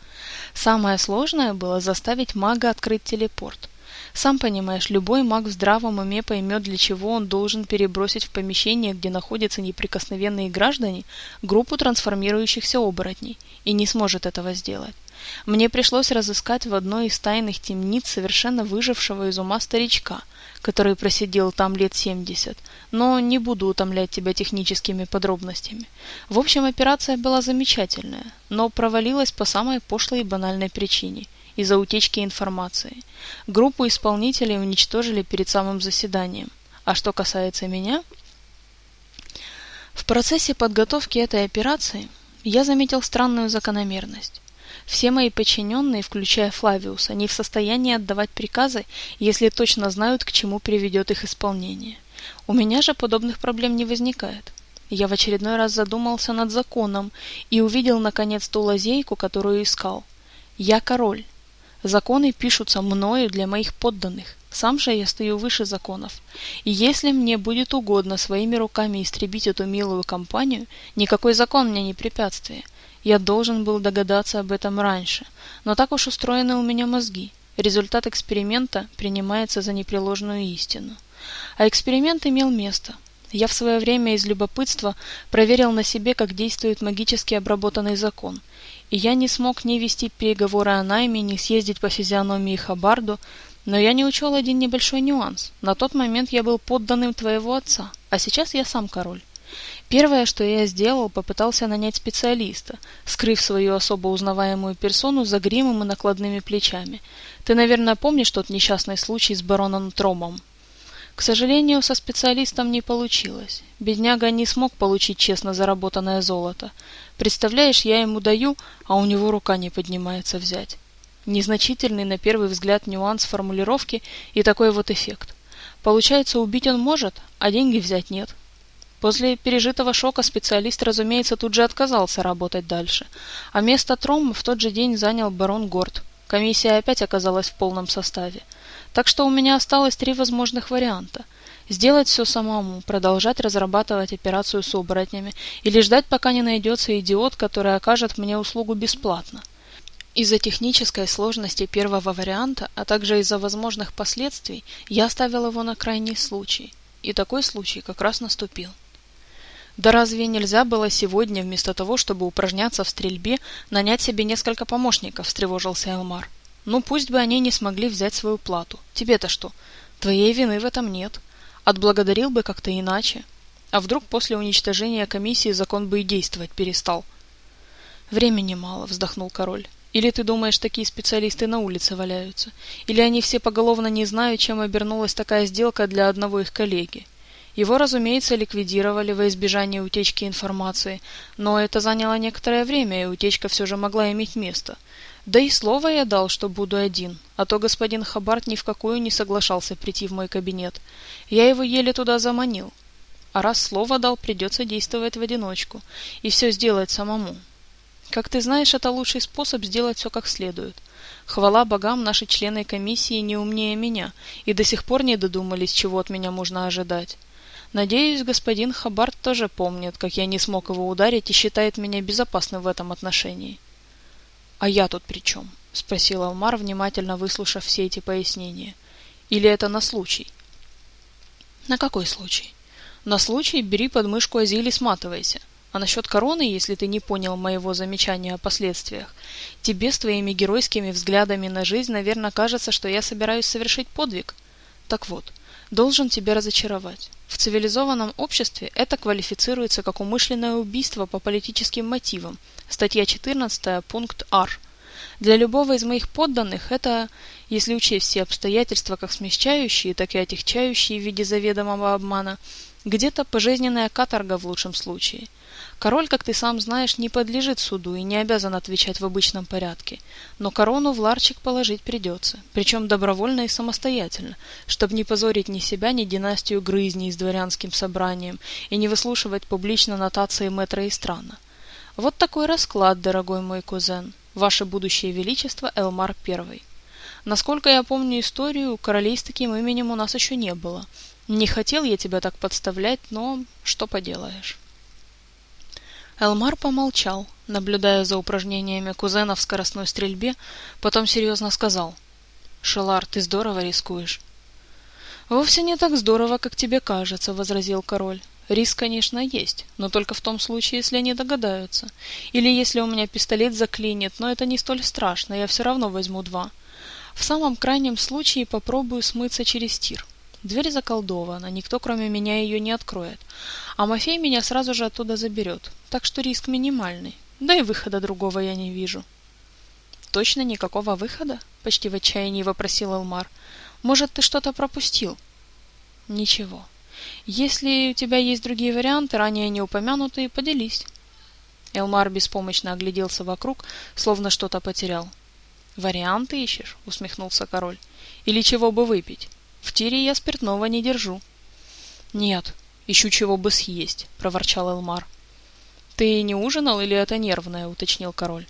Самое сложное было заставить мага открыть телепорт – Сам понимаешь, любой маг в здравом уме поймет, для чего он должен перебросить в помещение, где находятся неприкосновенные граждане, группу трансформирующихся оборотней, и не сможет этого сделать. Мне пришлось разыскать в одной из тайных темниц совершенно выжившего из ума старичка, который просидел там лет семьдесят, но не буду утомлять тебя техническими подробностями. В общем, операция была замечательная, но провалилась по самой пошлой и банальной причине – из-за утечки информации. Группу исполнителей уничтожили перед самым заседанием. А что касается меня... В процессе подготовки этой операции я заметил странную закономерность. Все мои подчиненные, включая Флавиуса, не в состоянии отдавать приказы, если точно знают, к чему приведет их исполнение. У меня же подобных проблем не возникает. Я в очередной раз задумался над законом и увидел наконец ту лазейку, которую искал. Я король, Законы пишутся мною для моих подданных. Сам же я стою выше законов. И если мне будет угодно своими руками истребить эту милую компанию, никакой закон мне не препятствие. Я должен был догадаться об этом раньше. Но так уж устроены у меня мозги. Результат эксперимента принимается за непреложную истину. А эксперимент имел место. Я в свое время из любопытства проверил на себе, как действует магически обработанный закон – и я не смог ни вести переговоры о найме, ни съездить по физиономии Хабарду, но я не учел один небольшой нюанс. На тот момент я был подданным твоего отца, а сейчас я сам король. Первое, что я сделал, попытался нанять специалиста, скрыв свою особо узнаваемую персону за гримом и накладными плечами. Ты, наверное, помнишь тот несчастный случай с бароном Тромом? К сожалению, со специалистом не получилось. Бедняга не смог получить честно заработанное золото. Представляешь, я ему даю, а у него рука не поднимается взять. Незначительный на первый взгляд нюанс формулировки и такой вот эффект. Получается, убить он может, а деньги взять нет. После пережитого шока специалист, разумеется, тут же отказался работать дальше, а место Тромма в тот же день занял барон Горд. Комиссия опять оказалась в полном составе. Так что у меня осталось три возможных варианта. Сделать все самому, продолжать разрабатывать операцию с оборотнями или ждать, пока не найдется идиот, который окажет мне услугу бесплатно. Из-за технической сложности первого варианта, а также из-за возможных последствий, я оставил его на крайний случай. И такой случай как раз наступил. Да разве нельзя было сегодня, вместо того, чтобы упражняться в стрельбе, нанять себе несколько помощников, встревожился Элмар. Ну, пусть бы они не смогли взять свою плату. Тебе-то что? Твоей вины в этом нет. Отблагодарил бы как-то иначе. А вдруг после уничтожения комиссии закон бы и действовать перестал? Времени мало, вздохнул король. Или ты думаешь, такие специалисты на улице валяются? Или они все поголовно не знают, чем обернулась такая сделка для одного их коллеги? Его, разумеется, ликвидировали во избежание утечки информации, но это заняло некоторое время, и утечка все же могла иметь место. Да и слово я дал, что буду один, а то господин Хабарт ни в какую не соглашался прийти в мой кабинет. Я его еле туда заманил. А раз слово дал, придется действовать в одиночку и все сделать самому. Как ты знаешь, это лучший способ сделать все как следует. Хвала богам, наши члены комиссии не умнее меня и до сих пор не додумались, чего от меня можно ожидать. Надеюсь, господин Хабарт тоже помнит, как я не смог его ударить и считает меня безопасным в этом отношении. «А я тут при чем?» — спросил Алмар, внимательно выслушав все эти пояснения. «Или это на случай?» «На какой случай?» «На случай бери подмышку Азиль и сматывайся. А насчет короны, если ты не понял моего замечания о последствиях, тебе с твоими геройскими взглядами на жизнь, наверное, кажется, что я собираюсь совершить подвиг. Так вот, должен тебя разочаровать. В цивилизованном обществе это квалифицируется как умышленное убийство по политическим мотивам – Статья 14, пункт Р. Для любого из моих подданных это, если учесть все обстоятельства, как смягчающие, так и отягчающие в виде заведомого обмана, где-то пожизненная каторга в лучшем случае. Король, как ты сам знаешь, не подлежит суду и не обязан отвечать в обычном порядке, но корону в ларчик положить придется, причем добровольно и самостоятельно, чтобы не позорить ни себя, ни династию грызней с дворянским собранием и не выслушивать публично нотации мэтра и страна. Вот такой расклад, дорогой мой кузен. Ваше будущее величество Элмар I. Насколько я помню историю, королей с таким именем у нас еще не было. Не хотел я тебя так подставлять, но что поделаешь. Элмар помолчал, наблюдая за упражнениями кузена в скоростной стрельбе, потом серьезно сказал. Шелар, ты здорово рискуешь. Вовсе не так здорово, как тебе кажется, возразил король. Риск, конечно, есть, но только в том случае, если они догадаются. Или если у меня пистолет заклинит, но это не столь страшно, я все равно возьму два. В самом крайнем случае попробую смыться через тир. Дверь заколдована, никто кроме меня ее не откроет. А Мафей меня сразу же оттуда заберет, так что риск минимальный. Да и выхода другого я не вижу. Точно никакого выхода? Почти в отчаянии вопросил Элмар. Может, ты что-то пропустил? Ничего. Если у тебя есть другие варианты, ранее не упомянутые, поделись. Элмар беспомощно огляделся вокруг, словно что-то потерял. «Варианты ищешь?» — усмехнулся король. «Или чего бы выпить? В тире я спиртного не держу». «Нет, ищу чего бы съесть», — проворчал Элмар. «Ты не ужинал или это нервное?» — уточнил король.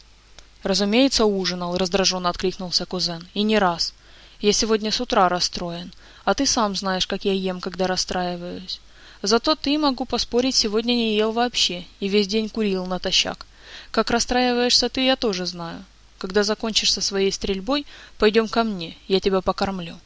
«Разумеется, ужинал», — раздраженно откликнулся кузен. «И не раз. Я сегодня с утра расстроен. А ты сам знаешь, как я ем, когда расстраиваюсь. Зато ты, могу поспорить, сегодня не ел вообще и весь день курил натощак. Как расстраиваешься ты, я тоже знаю. Когда закончишь со своей стрельбой, пойдем ко мне, я тебя покормлю.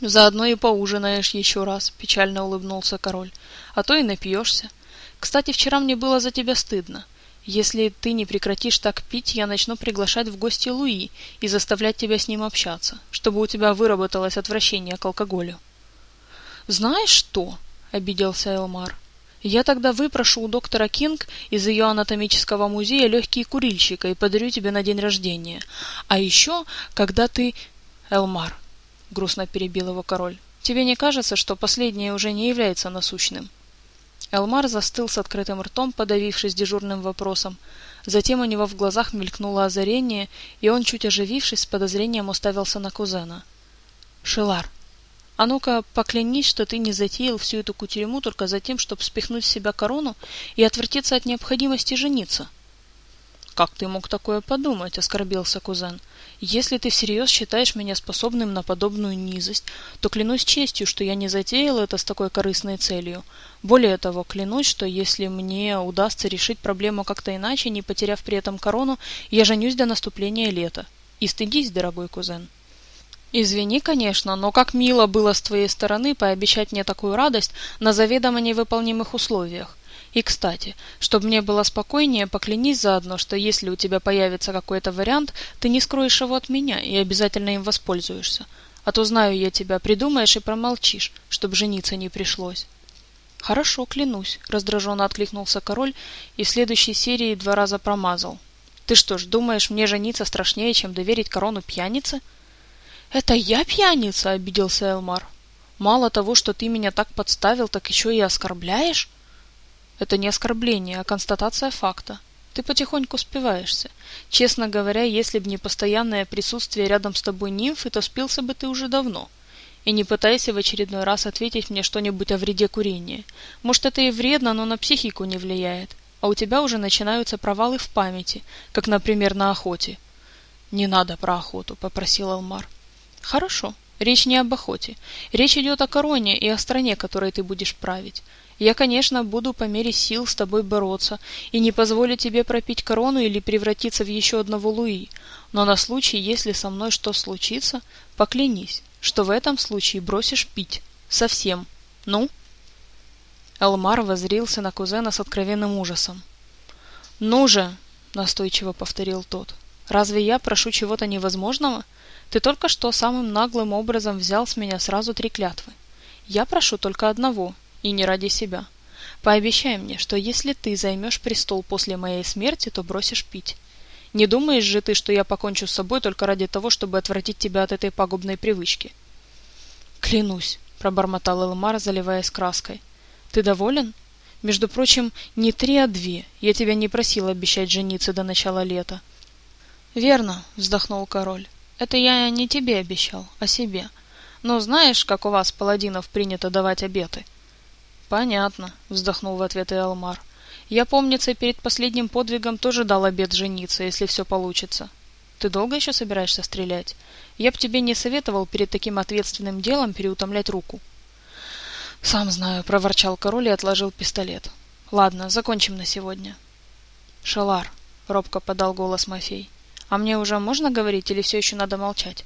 Заодно и поужинаешь еще раз, печально улыбнулся король. А то и напьешься. Кстати, вчера мне было за тебя стыдно. Если ты не прекратишь так пить, я начну приглашать в гости Луи и заставлять тебя с ним общаться, чтобы у тебя выработалось отвращение к алкоголю. Знаешь что? обиделся Элмар. Я тогда выпрошу у доктора Кинг из ее анатомического музея легкие курильщика и подарю тебе на день рождения. А еще, когда ты... Элмар, грустно перебил его король, тебе не кажется, что последнее уже не является насущным? Элмар застыл с открытым ртом, подавившись дежурным вопросом. Затем у него в глазах мелькнуло озарение, и он, чуть оживившись, с подозрением уставился на кузена. «Шелар, а ну-ка поклянись, что ты не затеял всю эту кутерьму только за тем, чтобы спихнуть с себя корону и отвертеться от необходимости жениться». «Как ты мог такое подумать?» — оскорбился кузен. «Если ты всерьез считаешь меня способным на подобную низость, то клянусь честью, что я не затеял это с такой корыстной целью. Более того, клянусь, что если мне удастся решить проблему как-то иначе, не потеряв при этом корону, я женюсь до наступления лета. И стыдись, дорогой кузен». «Извини, конечно, но как мило было с твоей стороны пообещать мне такую радость на заведомо невыполнимых условиях. И, кстати, чтобы мне было спокойнее, поклянись заодно, что если у тебя появится какой-то вариант, ты не скроешь его от меня и обязательно им воспользуешься. А то знаю я тебя, придумаешь и промолчишь, чтобы жениться не пришлось. Хорошо, клянусь, раздраженно откликнулся король и в следующей серии два раза промазал. Ты что ж, думаешь, мне жениться страшнее, чем доверить корону пьянице? Это я пьяница, обиделся Элмар. Мало того, что ты меня так подставил, так еще и оскорбляешь? Это не оскорбление, а констатация факта. Ты потихоньку спиваешься. Честно говоря, если бы не постоянное присутствие рядом с тобой нимфы, то спился бы ты уже давно. И не пытайся в очередной раз ответить мне что-нибудь о вреде курения. Может, это и вредно, но на психику не влияет. А у тебя уже начинаются провалы в памяти, как, например, на охоте. «Не надо про охоту», — попросил Алмар. «Хорошо. Речь не об охоте. Речь идет о короне и о стране, которой ты будешь править. Я, конечно, буду по мере сил с тобой бороться и не позволю тебе пропить корону или превратиться в еще одного Луи, но на случай, если со мной что случится, поклянись, что в этом случае бросишь пить. Совсем. Ну?» Элмар возрился на кузена с откровенным ужасом. «Ну же!» — настойчиво повторил тот. «Разве я прошу чего-то невозможного? Ты только что самым наглым образом взял с меня сразу три клятвы. Я прошу только одного — и не ради себя. Пообещай мне, что если ты займешь престол после моей смерти, то бросишь пить. Не думаешь же ты, что я покончу с собой только ради того, чтобы отвратить тебя от этой пагубной привычки? Клянусь, пробормотал Элмар, заливаясь краской. Ты доволен? Между прочим, не три, а две. Я тебя не просил обещать жениться до начала лета. Верно, вздохнул король. Это я не тебе обещал, а себе. Но знаешь, как у вас, паладинов, принято давать обеты? — Понятно, вздохнул в ответ и Алмар. Я, помнится, перед последним подвигом тоже дал обед жениться, если все получится. Ты долго еще собираешься стрелять? Я б тебе не советовал перед таким ответственным делом переутомлять руку. Сам знаю, проворчал король и отложил пистолет. Ладно, закончим на сегодня. Шалар, робко подал голос Мафей. А мне уже можно говорить или все еще надо молчать?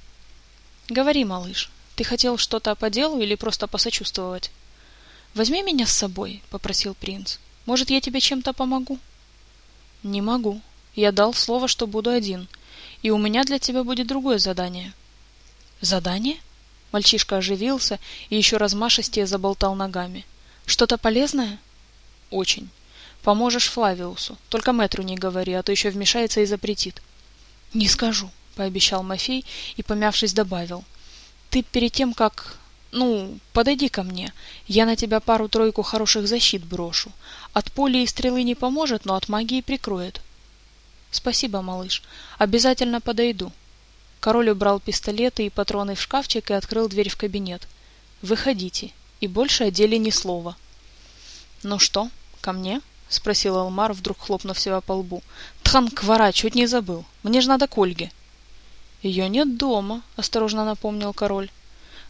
Говори, малыш, ты хотел что-то по делу или просто посочувствовать? Возьми меня с собой, попросил принц. Может, я тебе чем-то помогу? Не могу. Я дал слово, что буду один, и у меня для тебя будет другое задание. Задание? Мальчишка оживился и еще размашистее заболтал ногами. Что-то полезное? Очень. Поможешь Флавиусу. Только мэтру не говори, а то еще вмешается и запретит. Не скажу, пообещал Мафей и, помявшись, добавил. Ты перед тем, как... Ну, подойди ко мне. Я на тебя пару-тройку хороших защит брошу. От пули и стрелы не поможет, но от магии прикроет. Спасибо, малыш. Обязательно подойду. Король убрал пистолеты и патроны в шкафчик и открыл дверь в кабинет. Выходите. И больше о деле ни слова. Ну что, ко мне? — спросил Алмар, вдруг хлопнув себя по лбу. «Тхан, квара, чуть не забыл. Мне же надо к Ольге». «Ее нет дома», — осторожно напомнил король.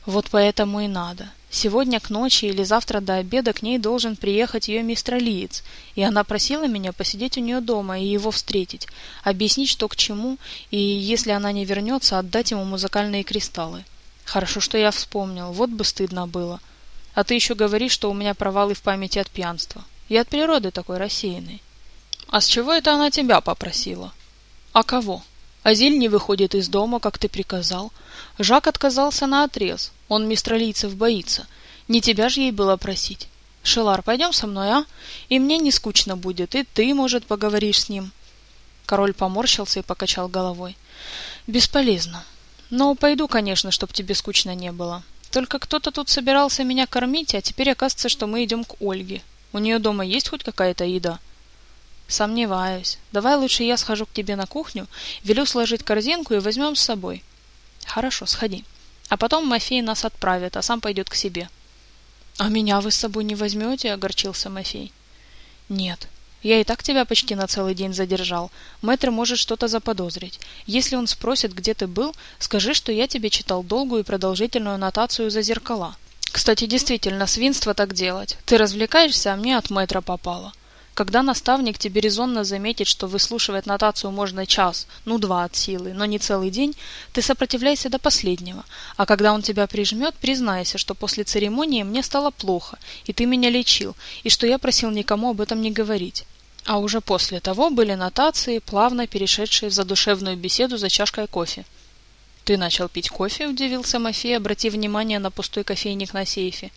«Вот поэтому и надо. Сегодня к ночи или завтра до обеда к ней должен приехать ее мистер Лиец, и она просила меня посидеть у нее дома и его встретить, объяснить, что к чему, и, если она не вернется, отдать ему музыкальные кристаллы. Хорошо, что я вспомнил, вот бы стыдно было. А ты еще говоришь, что у меня провалы в памяти от пьянства. Я от природы такой рассеянный. А с чего это она тебя попросила? А кого? Азиль не выходит из дома, как ты приказал. Жак отказался на отрез. Он мистралийцев боится. Не тебя же ей было просить. Шелар, пойдем со мной, а? И мне не скучно будет, и ты, может, поговоришь с ним. Король поморщился и покачал головой. Бесполезно. Но пойду, конечно, чтоб тебе скучно не было. Только кто-то тут собирался меня кормить, а теперь оказывается, что мы идем к Ольге. У нее дома есть хоть какая-то еда? Сомневаюсь. Давай лучше я схожу к тебе на кухню, велю сложить корзинку и возьмем с собой. Хорошо, сходи. А потом Мафей нас отправит, а сам пойдет к себе. А меня вы с собой не возьмете? Огорчился Мафей. Нет. Я и так тебя почти на целый день задержал. Мэтр может что-то заподозрить. Если он спросит, где ты был, скажи, что я тебе читал долгую и продолжительную нотацию за зеркала. Кстати, действительно, свинство так делать. Ты развлекаешься, а мне от мэтра попало. Когда наставник тебе резонно заметит, что выслушивать нотацию можно час, ну два от силы, но не целый день, ты сопротивляйся до последнего. А когда он тебя прижмет, признайся, что после церемонии мне стало плохо, и ты меня лечил, и что я просил никому об этом не говорить. А уже после того были нотации, плавно перешедшие в задушевную беседу за чашкой кофе. «Ты начал пить кофе?» – удивился Мафей, обратив внимание на пустой кофейник на сейфе.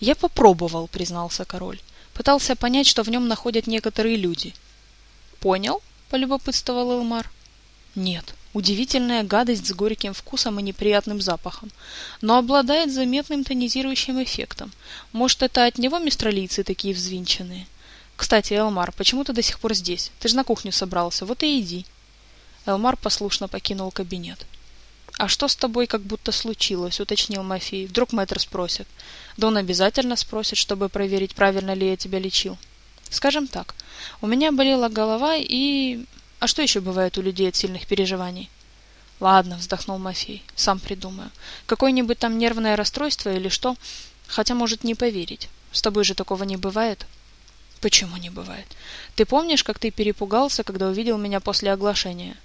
«Я попробовал», – признался король. «Пытался понять, что в нем находят некоторые люди». «Понял?» – полюбопытствовал Элмар. «Нет, удивительная гадость с горьким вкусом и неприятным запахом, но обладает заметным тонизирующим эффектом. Может, это от него мистралийцы такие взвинченные? Кстати, Элмар, почему ты до сих пор здесь? Ты же на кухню собрался, вот и иди». Элмар послушно покинул кабинет. «А что с тобой как будто случилось?» — уточнил Мафий. «Вдруг мэтр спросит». «Да он обязательно спросит, чтобы проверить, правильно ли я тебя лечил». «Скажем так, у меня болела голова и... А что еще бывает у людей от сильных переживаний?» «Ладно», — вздохнул Мафей, — «сам придумаю. Какое-нибудь там нервное расстройство или что? Хотя, может, не поверить. С тобой же такого не бывает». «Почему не бывает? Ты помнишь, как ты перепугался, когда увидел меня после оглашения?»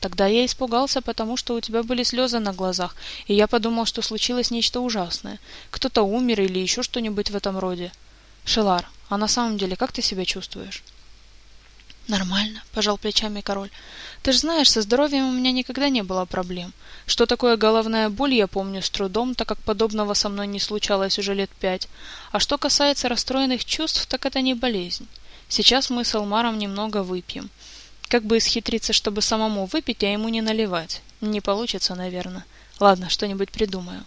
Тогда я испугался, потому что у тебя были слезы на глазах, и я подумал, что случилось нечто ужасное. Кто-то умер или еще что-нибудь в этом роде. Шелар, а на самом деле как ты себя чувствуешь? Нормально, пожал плечами король. Ты же знаешь, со здоровьем у меня никогда не было проблем. Что такое головная боль, я помню с трудом, так как подобного со мной не случалось уже лет пять. А что касается расстроенных чувств, так это не болезнь. Сейчас мы с Алмаром немного выпьем. Как бы исхитриться, чтобы самому выпить, а ему не наливать? Не получится, наверное. Ладно, что-нибудь придумаю.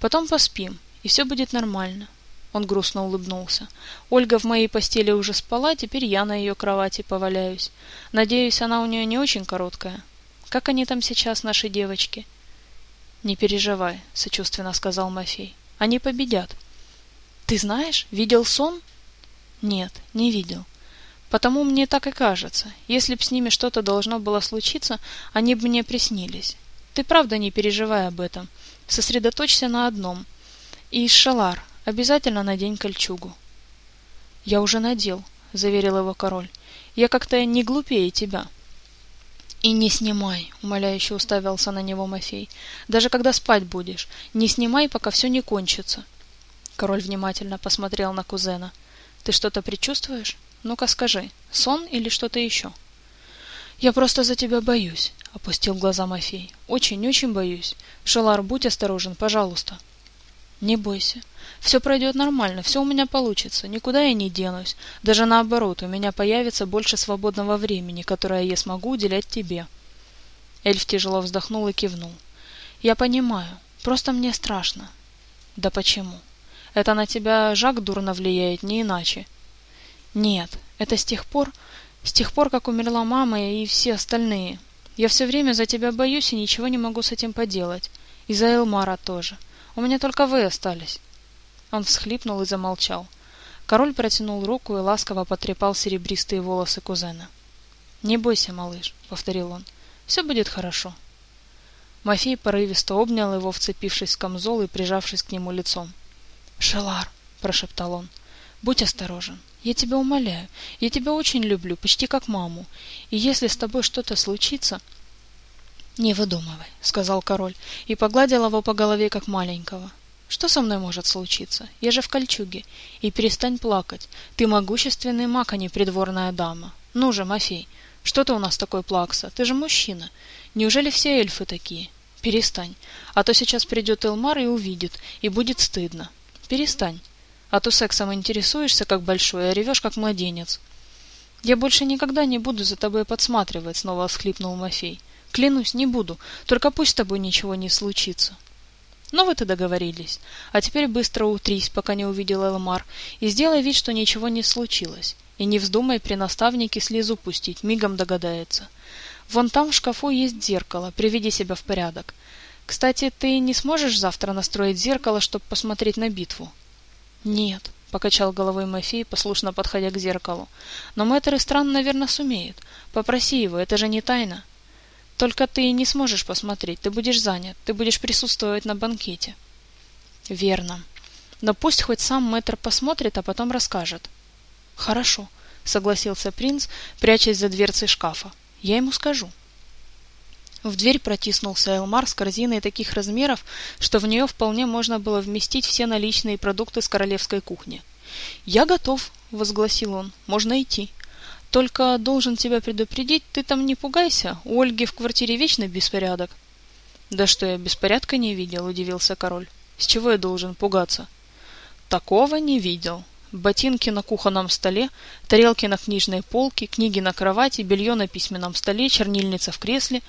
Потом поспим, и все будет нормально. Он грустно улыбнулся. Ольга в моей постели уже спала, теперь я на ее кровати поваляюсь. Надеюсь, она у нее не очень короткая. Как они там сейчас, наши девочки? Не переживай, сочувственно сказал Мафей. Они победят. Ты знаешь, видел сон? Нет, не видел. Потому мне так и кажется. Если б с ними что-то должно было случиться, они бы мне приснились. Ты правда не переживай об этом. Сосредоточься на одном. И, Шалар, обязательно надень кольчугу. Я уже надел, заверил его король. Я как-то не глупее тебя. «И не снимай», — умоляюще уставился на него Мафей. «Даже когда спать будешь, не снимай, пока все не кончится». Король внимательно посмотрел на кузена. «Ты что-то предчувствуешь? Ну-ка скажи, сон или что-то еще?» «Я просто за тебя боюсь», — опустил глаза Мафей. «Очень-очень боюсь. Шелар, будь осторожен, пожалуйста». «Не бойся. Все пройдет нормально, все у меня получится, никуда я не денусь. Даже наоборот, у меня появится больше свободного времени, которое я смогу уделять тебе». Эльф тяжело вздохнул и кивнул. «Я понимаю, просто мне страшно». «Да почему? Это на тебя Жак дурно влияет, не иначе». «Нет, это с тех пор, с тех пор, как умерла мама и все остальные. Я все время за тебя боюсь и ничего не могу с этим поделать. И за Элмара тоже. У меня только вы остались. Он всхлипнул и замолчал. Король протянул руку и ласково потрепал серебристые волосы кузена. «Не бойся, малыш», — повторил он. «Все будет хорошо». Мафей порывисто обнял его, вцепившись в камзол и прижавшись к нему лицом. «Шелар», — прошептал он, — «будь осторожен. Я тебя умоляю. Я тебя очень люблю, почти как маму. И если с тобой что-то случится, «Не выдумывай», — сказал король, и погладил его по голове, как маленького. «Что со мной может случиться? Я же в кольчуге. И перестань плакать. Ты могущественный маг, а не придворная дама. Ну же, Мафей, что ты у нас такой плакса? Ты же мужчина. Неужели все эльфы такие? Перестань. А то сейчас придет Элмар и увидит, и будет стыдно. Перестань. А то сексом интересуешься, как большой, а ревешь, как младенец». «Я больше никогда не буду за тобой подсматривать», — снова всхлипнул Мафей. Клянусь, не буду. Только пусть с тобой ничего не случится. Ну вот и договорились. А теперь быстро утрись, пока не увидел Элмар, и сделай вид, что ничего не случилось. И не вздумай при наставнике слезу пустить, мигом догадается. Вон там в шкафу есть зеркало, приведи себя в порядок. Кстати, ты не сможешь завтра настроить зеркало, чтобы посмотреть на битву? Нет, покачал головой Мафей, послушно подходя к зеркалу. Но мэтр Истран, наверное, сумеет. Попроси его, это же не тайна. Только ты не сможешь посмотреть, ты будешь занят, ты будешь присутствовать на банкете. Верно. Но пусть хоть сам мэтр посмотрит, а потом расскажет. Хорошо, согласился принц, прячась за дверцей шкафа. Я ему скажу. В дверь протиснулся Элмар с корзиной таких размеров, что в нее вполне можно было вместить все наличные продукты с королевской кухни. «Я готов», — возгласил он, — «можно идти». Только должен тебя предупредить, ты там не пугайся, у Ольги в квартире вечно беспорядок. Да что я беспорядка не видел, удивился король. С чего я должен пугаться? Такого не видел. Ботинки на кухонном столе, тарелки на книжной полке, книги на кровати, белье на письменном столе, чернильница в кресле.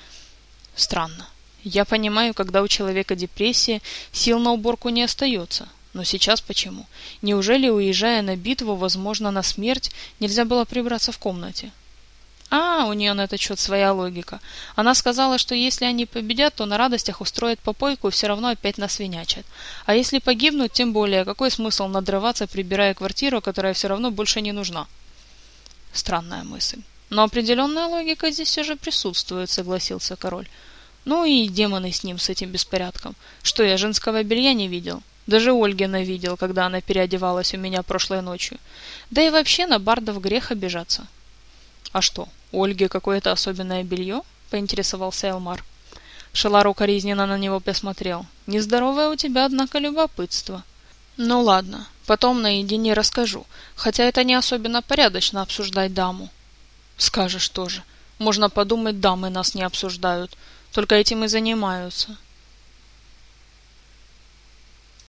Странно. Я понимаю, когда у человека депрессия, сил на уборку не остается. Но сейчас почему? Неужели, уезжая на битву, возможно, на смерть, нельзя было прибраться в комнате? А, у нее на этот счет своя логика. Она сказала, что если они победят, то на радостях устроят попойку и все равно опять насвинячат. А если погибнут, тем более, какой смысл надрываться, прибирая квартиру, которая все равно больше не нужна? Странная мысль. Но определенная логика здесь все же присутствует, согласился король. Ну и демоны с ним, с этим беспорядком. Что, я женского белья не видел? Даже Ольгина видел, когда она переодевалась у меня прошлой ночью. Да и вообще на бардов грех обижаться. А что, у Ольги какое-то особенное белье? Поинтересовался Элмар. Шелар укоризненно на него посмотрел. Нездоровое у тебя, однако, любопытство. Ну ладно, потом наедине расскажу, хотя это не особенно порядочно обсуждать даму. Скажешь тоже. Можно подумать, дамы нас не обсуждают, только этим и занимаются.